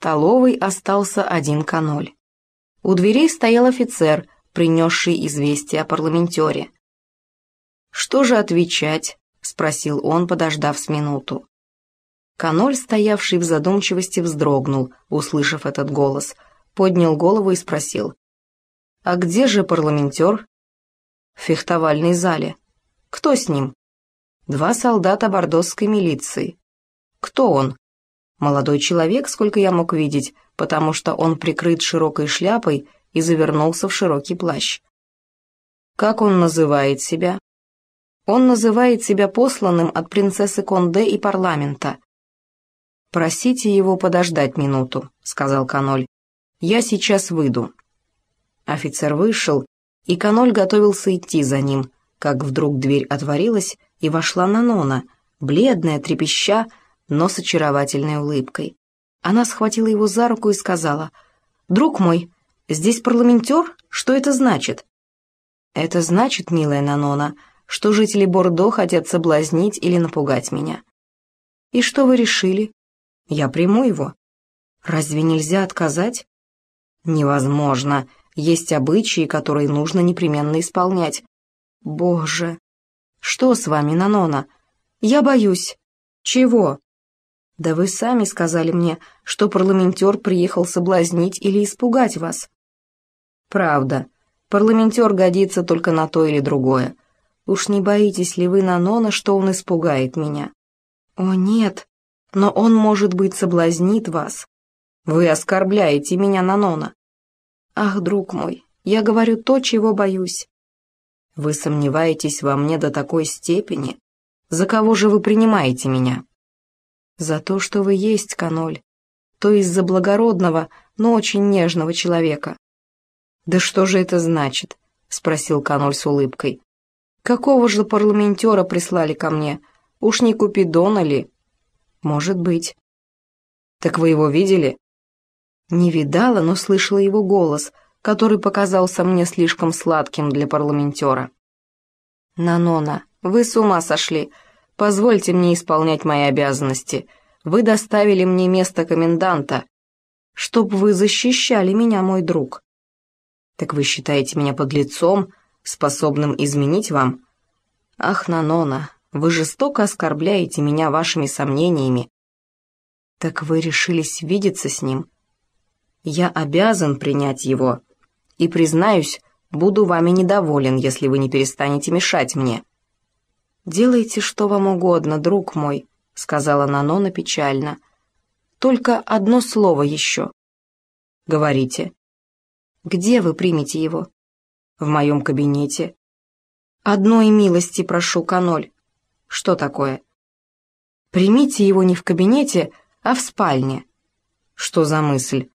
столовой остался один каноль. У дверей стоял офицер, принесший известие о парламентере. «Что же отвечать?» — спросил он, подождав с минуту. Каноль, стоявший в задумчивости, вздрогнул, услышав этот голос, поднял голову и спросил. «А где же парламентер?» «В фехтовальной зале. Кто с ним?» «Два солдата бордосской милиции». «Кто он?» «Молодой человек, сколько я мог видеть, потому что он прикрыт широкой шляпой и завернулся в широкий плащ». «Как он называет себя?» «Он называет себя посланным от принцессы Конде и парламента». «Просите его подождать минуту», — сказал Каноль. «Я сейчас выйду». Офицер вышел, и Каноль готовился идти за ним, как вдруг дверь отворилась, и вошла Нанона, бледная, трепеща, но с очаровательной улыбкой. Она схватила его за руку и сказала, «Друг мой, здесь парламентер? Что это значит?» «Это значит, милая Нанона, что жители Бордо хотят соблазнить или напугать меня». «И что вы решили?» «Я приму его». «Разве нельзя отказать?» «Невозможно. Есть обычаи, которые нужно непременно исполнять». «Боже!» «Что с вами, Нанона?» «Я боюсь». «Чего?» «Да вы сами сказали мне, что парламентер приехал соблазнить или испугать вас». «Правда. Парламентер годится только на то или другое. Уж не боитесь ли вы, Нанона, что он испугает меня?» «О, нет, но он, может быть, соблазнит вас. Вы оскорбляете меня, Нанона». «Ах, друг мой, я говорю то, чего боюсь». «Вы сомневаетесь во мне до такой степени? За кого же вы принимаете меня?» «За то, что вы есть, Каноль, то есть за благородного, но очень нежного человека». «Да что же это значит?» — спросил Каноль с улыбкой. «Какого же парламентера прислали ко мне? Уж не Купидона ли?» «Может быть». «Так вы его видели?» Не видала, но слышала его голос, который показался мне слишком сладким для парламентера. «Нанона, вы с ума сошли. Позвольте мне исполнять мои обязанности. Вы доставили мне место коменданта. Чтоб вы защищали меня, мой друг». «Так вы считаете меня подлецом, способным изменить вам?» «Ах, Нанона, вы жестоко оскорбляете меня вашими сомнениями». «Так вы решились видеться с ним?» Я обязан принять его. И, признаюсь, буду вами недоволен, если вы не перестанете мешать мне». «Делайте, что вам угодно, друг мой», — сказала Нанона печально. «Только одно слово еще». «Говорите». «Где вы примете его?» «В моем кабинете». «Одной милости прошу, Каноль». «Что такое?» «Примите его не в кабинете, а в спальне». «Что за мысль?»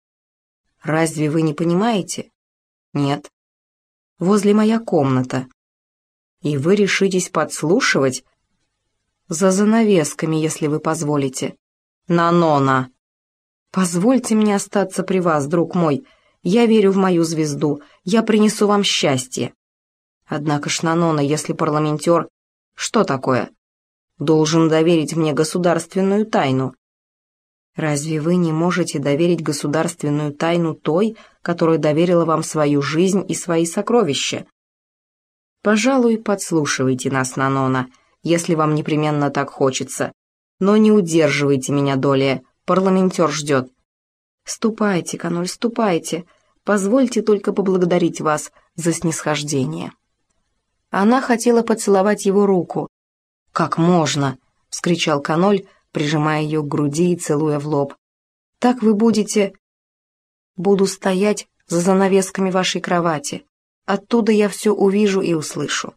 Разве вы не понимаете? Нет. Возле моя комната. И вы решитесь подслушивать? За занавесками, если вы позволите. Нанона! Позвольте мне остаться при вас, друг мой. Я верю в мою звезду. Я принесу вам счастье. Однако ж, Нанона, если парламентер... Что такое? Должен доверить мне государственную тайну. Разве вы не можете доверить государственную тайну той, которая доверила вам свою жизнь и свои сокровища? Пожалуй, подслушивайте нас, Нанона, если вам непременно так хочется. Но не удерживайте меня, Долия, парламентер ждет. Ступайте, Каноль, ступайте. Позвольте только поблагодарить вас за снисхождение. Она хотела поцеловать его руку. «Как можно?» — вскричал Каноль, прижимая ее к груди и целуя в лоб. «Так вы будете...» «Буду стоять за занавесками вашей кровати. Оттуда я все увижу и услышу».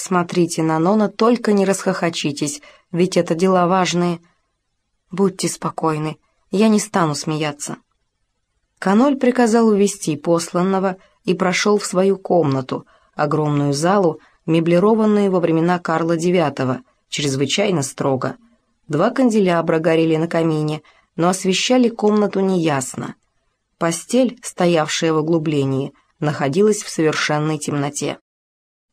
«Смотрите на Нона, только не расхохочитесь, ведь это дела важные. Будьте спокойны, я не стану смеяться». Каноль приказал увести посланного и прошел в свою комнату, огромную залу, меблированную во времена Карла IX, чрезвычайно строго – Два канделябра горели на камине, но освещали комнату неясно. Постель, стоявшая в углублении, находилась в совершенной темноте.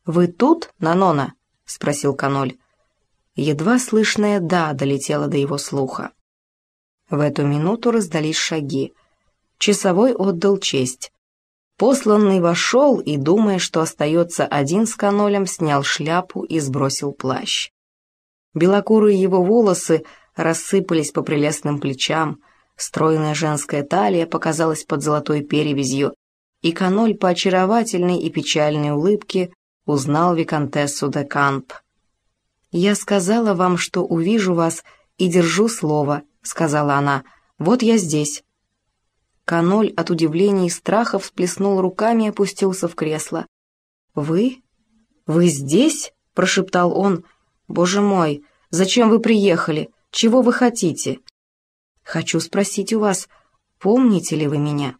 «Вы тут, Нанона?» — спросил Каноль. Едва слышное «да» долетело до его слуха. В эту минуту раздались шаги. Часовой отдал честь. Посланный вошел и, думая, что остается один с канолем, снял шляпу и сбросил плащ. Белокурые его волосы рассыпались по прелестным плечам, стройная женская талия показалась под золотой перевязью, и каноль по очаровательной и печальной улыбке узнал виконтессу де Камп. «Я сказала вам, что увижу вас и держу слово», — сказала она. «Вот я здесь». Каноль от удивления и страха всплеснул руками и опустился в кресло. «Вы? Вы здесь?» — прошептал он. «Боже мой, зачем вы приехали? Чего вы хотите?» «Хочу спросить у вас, помните ли вы меня?»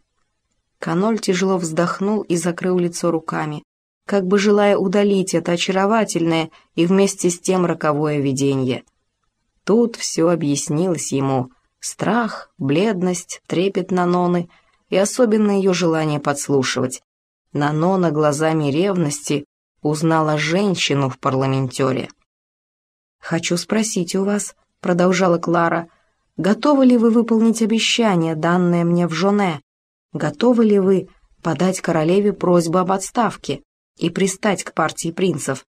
Каноль тяжело вздохнул и закрыл лицо руками как бы желая удалить это очаровательное и вместе с тем роковое видение. Тут все объяснилось ему. Страх, бледность, трепет Наноны и особенно ее желание подслушивать. Нанона глазами ревности узнала женщину в парламентере. «Хочу спросить у вас», — продолжала Клара, «готовы ли вы выполнить обещание, данное мне в Жоне? Готовы ли вы подать королеве просьбу об отставке?» И пристать к партии принцев.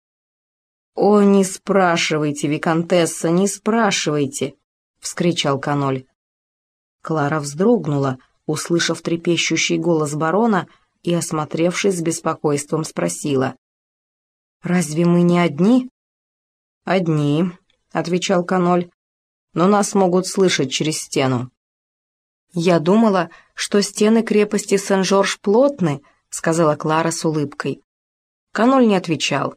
«О, не спрашивайте, виконтесса, не спрашивайте!» — вскричал Каноль. Клара вздрогнула, услышав трепещущий голос барона и, осмотревшись с беспокойством, спросила. «Разве мы не одни?» «Одни», — отвечал Каноль, — «но нас могут слышать через стену». «Я думала, что стены крепости Сен-Жорж плотны», — сказала Клара с улыбкой. Каноль не отвечал.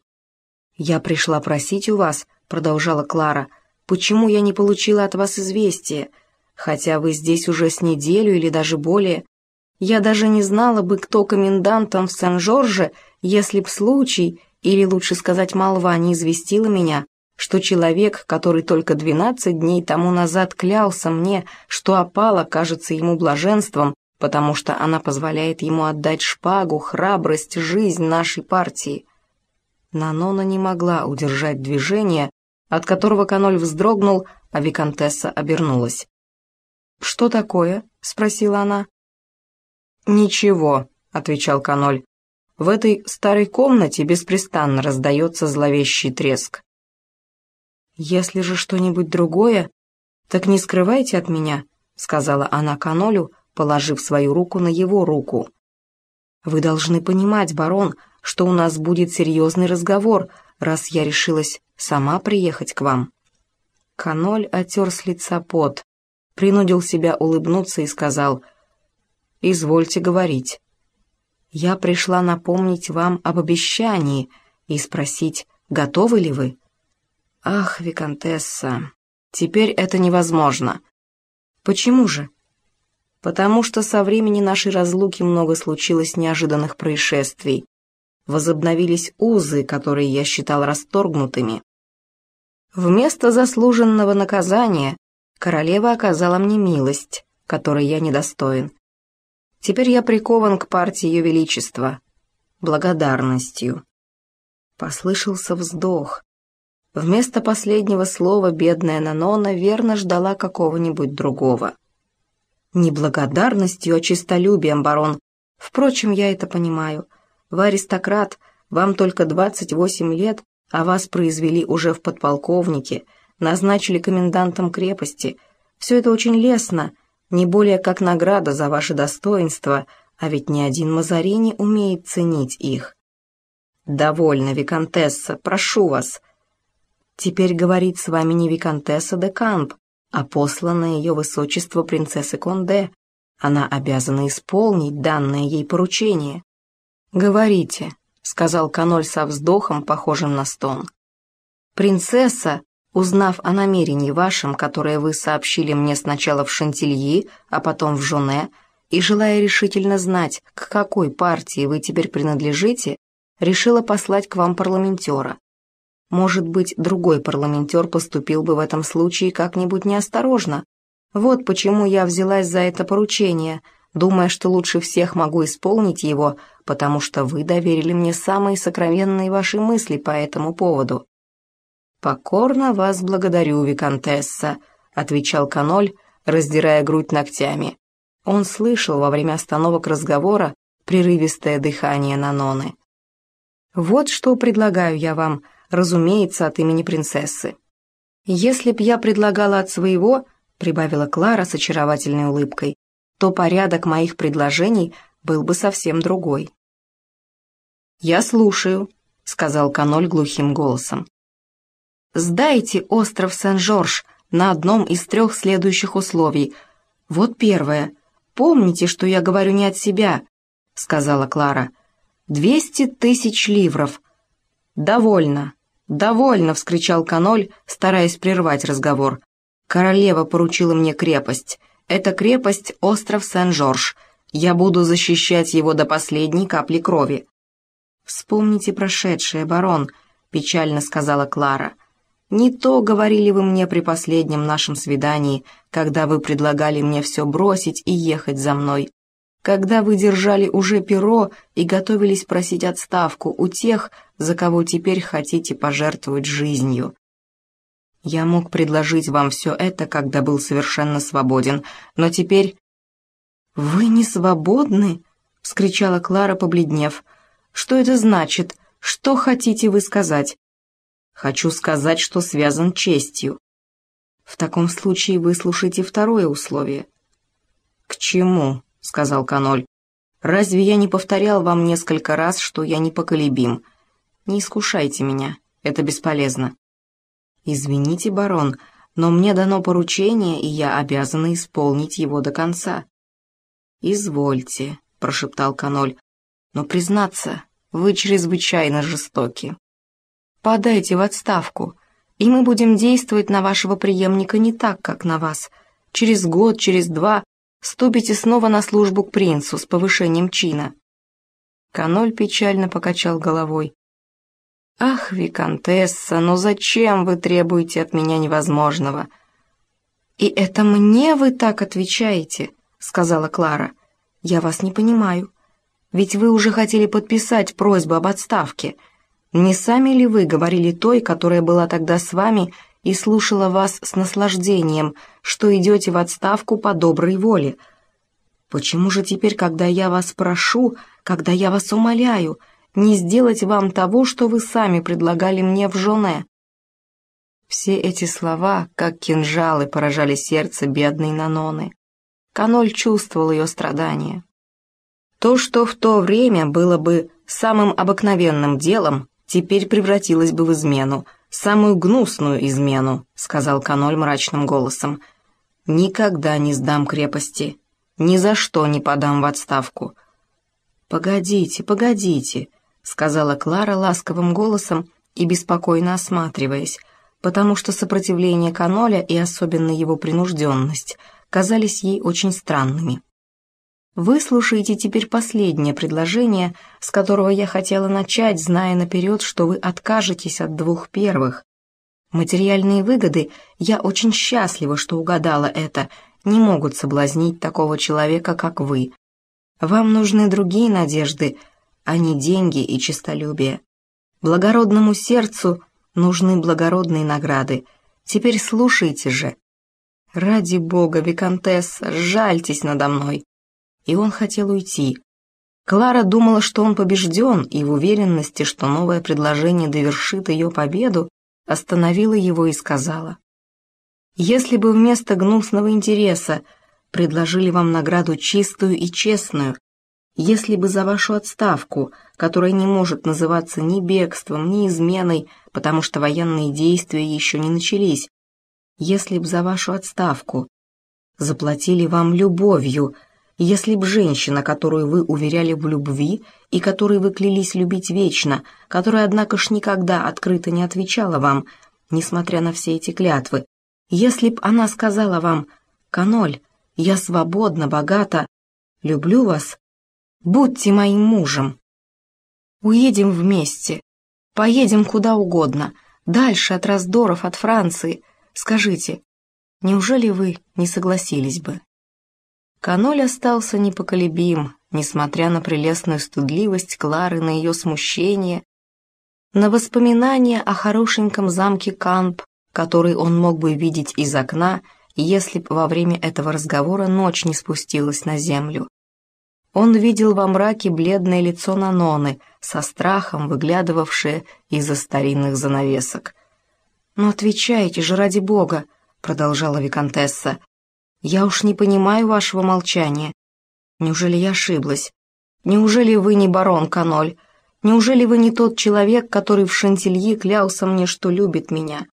«Я пришла просить у вас», — продолжала Клара, «почему я не получила от вас известия, хотя вы здесь уже с неделю или даже более. Я даже не знала бы, кто комендантом в Сен-Жорже, если б случай, или лучше сказать молва, не известила меня, что человек, который только двенадцать дней тому назад клялся мне, что опала кажется ему блаженством, потому что она позволяет ему отдать шпагу, храбрость, жизнь нашей партии. Нанона не могла удержать движение, от которого Каноль вздрогнул, а Викантесса обернулась. «Что такое?» — спросила она. «Ничего», — отвечал Каноль. «В этой старой комнате беспрестанно раздается зловещий треск». «Если же что-нибудь другое, так не скрывайте от меня», — сказала она Канолю, положив свою руку на его руку. «Вы должны понимать, барон, что у нас будет серьезный разговор, раз я решилась сама приехать к вам». Каноль отер с лица пот, принудил себя улыбнуться и сказал «Извольте говорить». «Я пришла напомнить вам об обещании и спросить, готовы ли вы?» «Ах, Викантесса, теперь это невозможно». «Почему же?» Потому что со времени нашей разлуки много случилось неожиданных происшествий. Возобновились узы, которые я считал расторгнутыми. Вместо заслуженного наказания королева оказала мне милость, которой я недостоин. Теперь я прикован к партии Ее Величества, благодарностью. Послышался вздох. Вместо последнего слова бедная Нанона верно ждала какого-нибудь другого. Не благодарностью, а честолюбием, барон. Впрочем, я это понимаю. Вы аристократ, вам только 28 лет, а вас произвели уже в подполковнике, назначили комендантом крепости. Все это очень лестно, не более как награда за ваше достоинство, а ведь ни один Мазарини умеет ценить их. «Довольно, Викантесса, прошу вас». «Теперь говорить с вами не Викантесса де Камп, а посланная ее высочество принцессы Конде. Она обязана исполнить данное ей поручение. «Говорите», — сказал Каноль со вздохом, похожим на стон. «Принцесса, узнав о намерении вашем, которое вы сообщили мне сначала в Шантильи, а потом в Жоне, и желая решительно знать, к какой партии вы теперь принадлежите, решила послать к вам парламентера. Может быть, другой парламентер поступил бы в этом случае как-нибудь неосторожно. Вот почему я взялась за это поручение, думая, что лучше всех могу исполнить его, потому что вы доверили мне самые сокровенные ваши мысли по этому поводу. «Покорно вас благодарю, Викантесса», — отвечал Каноль, раздирая грудь ногтями. Он слышал во время остановок разговора прерывистое дыхание Наноны. «Вот что предлагаю я вам, разумеется, от имени принцессы. Если б я предлагала от своего, — прибавила Клара с очаровательной улыбкой, — то порядок моих предложений был бы совсем другой». «Я слушаю», — сказал Каноль глухим голосом. «Сдайте остров Сен-Жорж на одном из трех следующих условий. Вот первое. Помните, что я говорю не от себя», — сказала Клара. «Двести тысяч ливров». «Довольно, довольно!» — вскричал Каноль, стараясь прервать разговор. «Королева поручила мне крепость. Это крепость — остров Сен-Жорж. Я буду защищать его до последней капли крови. «Вспомните прошедшее, барон», — печально сказала Клара. «Не то говорили вы мне при последнем нашем свидании, когда вы предлагали мне все бросить и ехать за мной, когда вы держали уже перо и готовились просить отставку у тех, за кого теперь хотите пожертвовать жизнью. Я мог предложить вам все это, когда был совершенно свободен, но теперь...» «Вы не свободны?» — вскричала Клара, побледнев. Что это значит? Что хотите вы сказать? Хочу сказать, что связан честью. В таком случае выслушайте второе условие. К чему? Сказал Каноль. Разве я не повторял вам несколько раз, что я непоколебим? Не искушайте меня, это бесполезно. Извините, барон, но мне дано поручение, и я обязана исполнить его до конца. Извольте, прошептал Каноль, но признаться, вы чрезвычайно жестоки. Подайте в отставку, и мы будем действовать на вашего преемника не так, как на вас. Через год, через два ступите снова на службу к принцу с повышением чина». Каноль печально покачал головой. «Ах, виконтесса, но зачем вы требуете от меня невозможного?» «И это мне вы так отвечаете?» — сказала Клара. «Я вас не понимаю. Ведь вы уже хотели подписать просьбу об отставке. Не сами ли вы говорили той, которая была тогда с вами и слушала вас с наслаждением, что идете в отставку по доброй воле? Почему же теперь, когда я вас прошу, когда я вас умоляю, не сделать вам того, что вы сами предлагали мне в жене?» Все эти слова, как кинжалы, поражали сердце бедной Наноны. Каноль чувствовал ее страдания. То, что в то время было бы самым обыкновенным делом, теперь превратилось бы в измену, самую гнусную измену», — сказал Каноль мрачным голосом. «Никогда не сдам крепости, ни за что не подам в отставку». «Погодите, погодите», — сказала Клара ласковым голосом и беспокойно осматриваясь, потому что сопротивление Каноля и особенно его принужденность казались ей очень странными. Выслушайте теперь последнее предложение, с которого я хотела начать, зная наперед, что вы откажетесь от двух первых. Материальные выгоды, я очень счастлива, что угадала это, не могут соблазнить такого человека, как вы. Вам нужны другие надежды, а не деньги и честолюбие. Благородному сердцу нужны благородные награды. Теперь слушайте же. Ради бога, виконтесса, жальтесь надо мной и он хотел уйти. Клара думала, что он побежден, и в уверенности, что новое предложение довершит ее победу, остановила его и сказала. «Если бы вместо гнусного интереса предложили вам награду чистую и честную, если бы за вашу отставку, которая не может называться ни бегством, ни изменой, потому что военные действия еще не начались, если бы за вашу отставку заплатили вам любовью, если б женщина, которую вы уверяли в любви и которой вы клялись любить вечно, которая, однако ж, никогда открыто не отвечала вам, несмотря на все эти клятвы, если б она сказала вам «Каноль, я свободна, богата, люблю вас, будьте моим мужем. Уедем вместе, поедем куда угодно, дальше от раздоров, от Франции. Скажите, неужели вы не согласились бы?» Каноль остался непоколебим, несмотря на прелестную стыдливость Клары, на ее смущение, на воспоминания о хорошеньком замке Камп, который он мог бы видеть из окна, если б во время этого разговора ночь не спустилась на землю. Он видел во мраке бледное лицо Наноны, со страхом выглядывавшее из-за старинных занавесок. «Но отвечайте же, ради бога!» — продолжала Викантесса. «Я уж не понимаю вашего молчания. Неужели я ошиблась? Неужели вы не барон Каноль? Неужели вы не тот человек, который в Шантильи клялся мне, что любит меня?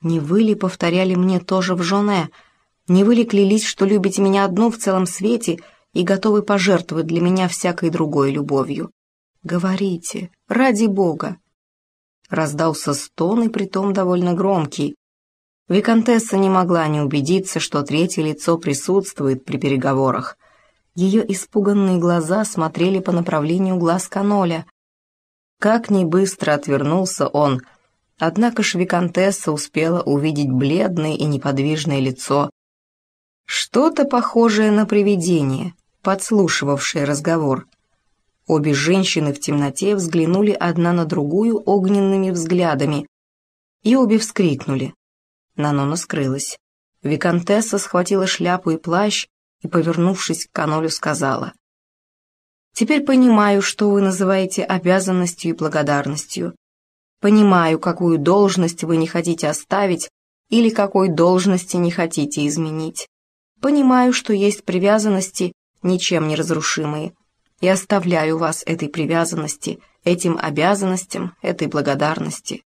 Не вы ли повторяли мне тоже в Жоне? Не вы ли клялись, что любите меня одну в целом свете и готовы пожертвовать для меня всякой другой любовью? Говорите, ради Бога!» Раздался стон, и притом довольно громкий. Викантесса не могла не убедиться, что третье лицо присутствует при переговорах. Ее испуганные глаза смотрели по направлению глаз Каноля. Как ни быстро отвернулся он, однако ж Викантесса успела увидеть бледное и неподвижное лицо. Что-то похожее на привидение, подслушивавшее разговор. Обе женщины в темноте взглянули одна на другую огненными взглядами, и обе вскрикнули. Нанона скрылась. Викантесса схватила шляпу и плащ и, повернувшись к Канолю, сказала. «Теперь понимаю, что вы называете обязанностью и благодарностью. Понимаю, какую должность вы не хотите оставить или какой должности не хотите изменить. Понимаю, что есть привязанности, ничем не разрушимые, и оставляю вас этой привязанности, этим обязанностям, этой благодарности.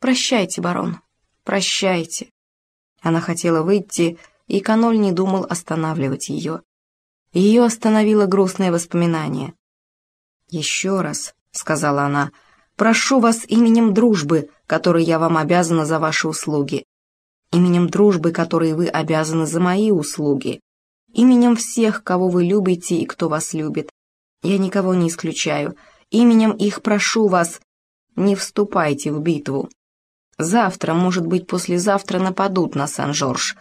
Прощайте, барон, прощайте. Она хотела выйти, и Каноль не думал останавливать ее. Ее остановило грустное воспоминание. «Еще раз», — сказала она, — «прошу вас именем дружбы, которой я вам обязана за ваши услуги, именем дружбы, которой вы обязаны за мои услуги, именем всех, кого вы любите и кто вас любит, я никого не исключаю. Именем их прошу вас, не вступайте в битву. Завтра, может быть, послезавтра нападут на Сан-Жорж.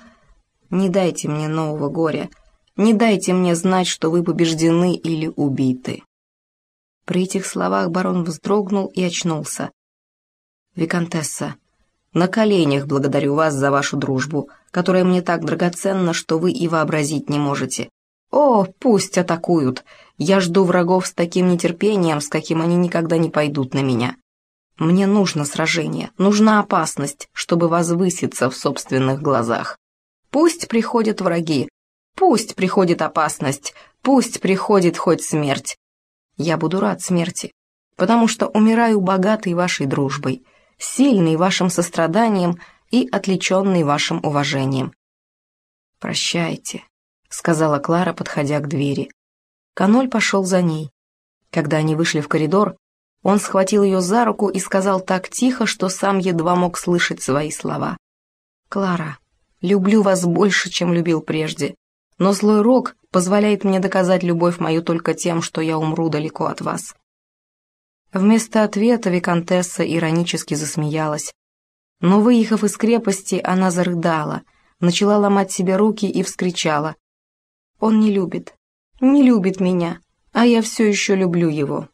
Не дайте мне нового горя. Не дайте мне знать, что вы побеждены или убиты». При этих словах барон вздрогнул и очнулся. «Викантесса, на коленях благодарю вас за вашу дружбу, которая мне так драгоценна, что вы и вообразить не можете. О, пусть атакуют. Я жду врагов с таким нетерпением, с каким они никогда не пойдут на меня. Мне нужно сражение, нужна опасность, чтобы возвыситься в собственных глазах. Пусть приходят враги, пусть приходит опасность, пусть приходит хоть смерть. Я буду рад смерти, потому что умираю богатой вашей дружбой, сильной вашим состраданием и отличенной вашим уважением. Прощайте, сказала Клара, подходя к двери. Каноль пошел за ней. Когда они вышли в коридор, он схватил ее за руку и сказал так тихо, что сам едва мог слышать свои слова. «Клара, люблю вас больше, чем любил прежде, но злой рок позволяет мне доказать любовь мою только тем, что я умру далеко от вас». Вместо ответа Викантесса иронически засмеялась. Но, выехав из крепости, она зарыдала, начала ломать себе руки и вскричала. «Он не любит, не любит меня, а я все еще люблю его.